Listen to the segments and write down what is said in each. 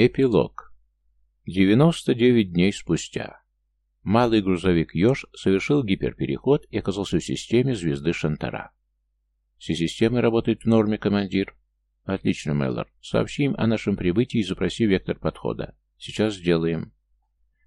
Эпилог. 99 дней спустя. Малый грузовик «Еж» совершил гиперпереход и оказался в системе звезды Шантара. Все системы работают в норме, командир. Отлично, Мэллор. Сообщи им о нашем прибытии и запроси вектор подхода. Сейчас сделаем.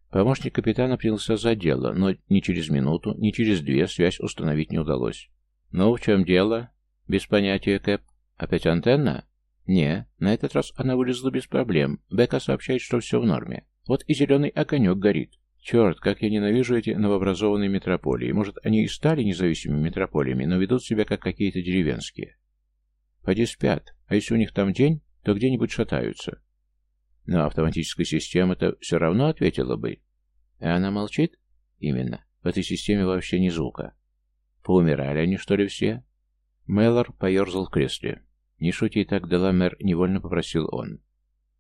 Помощник капитана принялся за дело, но ни через минуту, ни через две связь установить не удалось. «Ну, в чем дело?» «Без понятия, Кэп. Опять антенна?» «Не, на этот раз она вылезла без проблем. Бека сообщает, что все в норме. Вот и зеленый огонек горит. Черт, как я ненавижу эти новообразованные метрополии. Может, они и стали независимыми метрополиями, но ведут себя как какие-то деревенские. Поди спят, а если у них там день, то где-нибудь шатаются. Но автоматическая система-то все равно ответила бы. А она молчит? Именно. В этой системе вообще ни звука. Поумирали они, что ли, все? Мэллор поерзал в кресле. «Не шути так, Деламер», — невольно попросил он.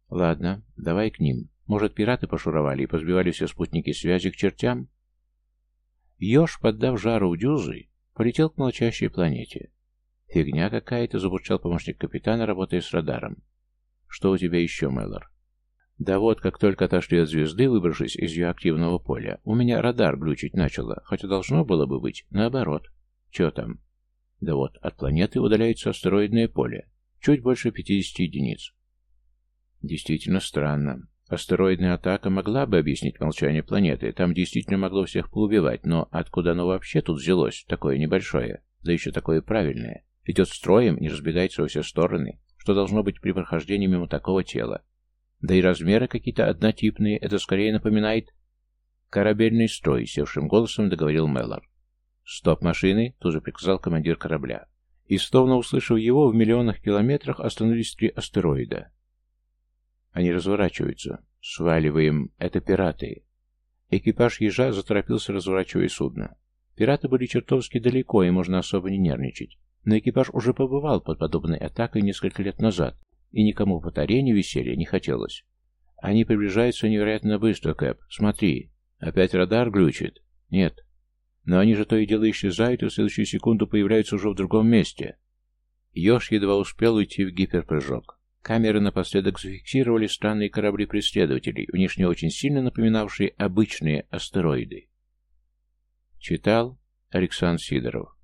«Ладно, давай к ним. Может, пираты пошуровали и позбивали все спутники связи к чертям?» Ёж, поддав жару в дюзы, полетел к молчащей планете. «Фигня какая-то», — забурчал помощник капитана, работая с радаром. «Что у тебя еще, Мэллор?» «Да вот, как только отошли от звезды, выбравшись из ее активного поля, у меня радар глючить начало, хотя должно было бы быть наоборот. Че там?» «Да вот, от планеты удаляется астероидное поле. Чуть больше 50 единиц. Действительно странно. Астероидная атака могла бы объяснить молчание планеты, там действительно могло всех поубивать, но откуда оно вообще тут взялось, такое небольшое, да еще такое правильное? Идет строем, не разбегается во все стороны, что должно быть при прохождении мимо такого тела. Да и размеры какие-то однотипные, это скорее напоминает... «Корабельный строй», — севшим голосом договорил Меллор. «Стоп машины!» — тут же приказал командир корабля. И, словно услышав его, в миллионах километрах остановились три астероида. Они разворачиваются. Сваливаем. Это пираты. Экипаж ежа заторопился, разворачивая судно. Пираты были чертовски далеко, и можно особо не нервничать. Но экипаж уже побывал под подобной атакой несколько лет назад, и никому по тарению веселья не хотелось. Они приближаются невероятно быстро, Кэп. Смотри. Опять радар глючит? Нет. Но они же то и дело исчезают, и в следующую секунду появляются уже в другом месте. Ёж едва успел уйти в гиперпрыжок. Камеры напоследок зафиксировали странные корабли преследователей, внешне очень сильно напоминавшие обычные астероиды. Читал Александр Сидоров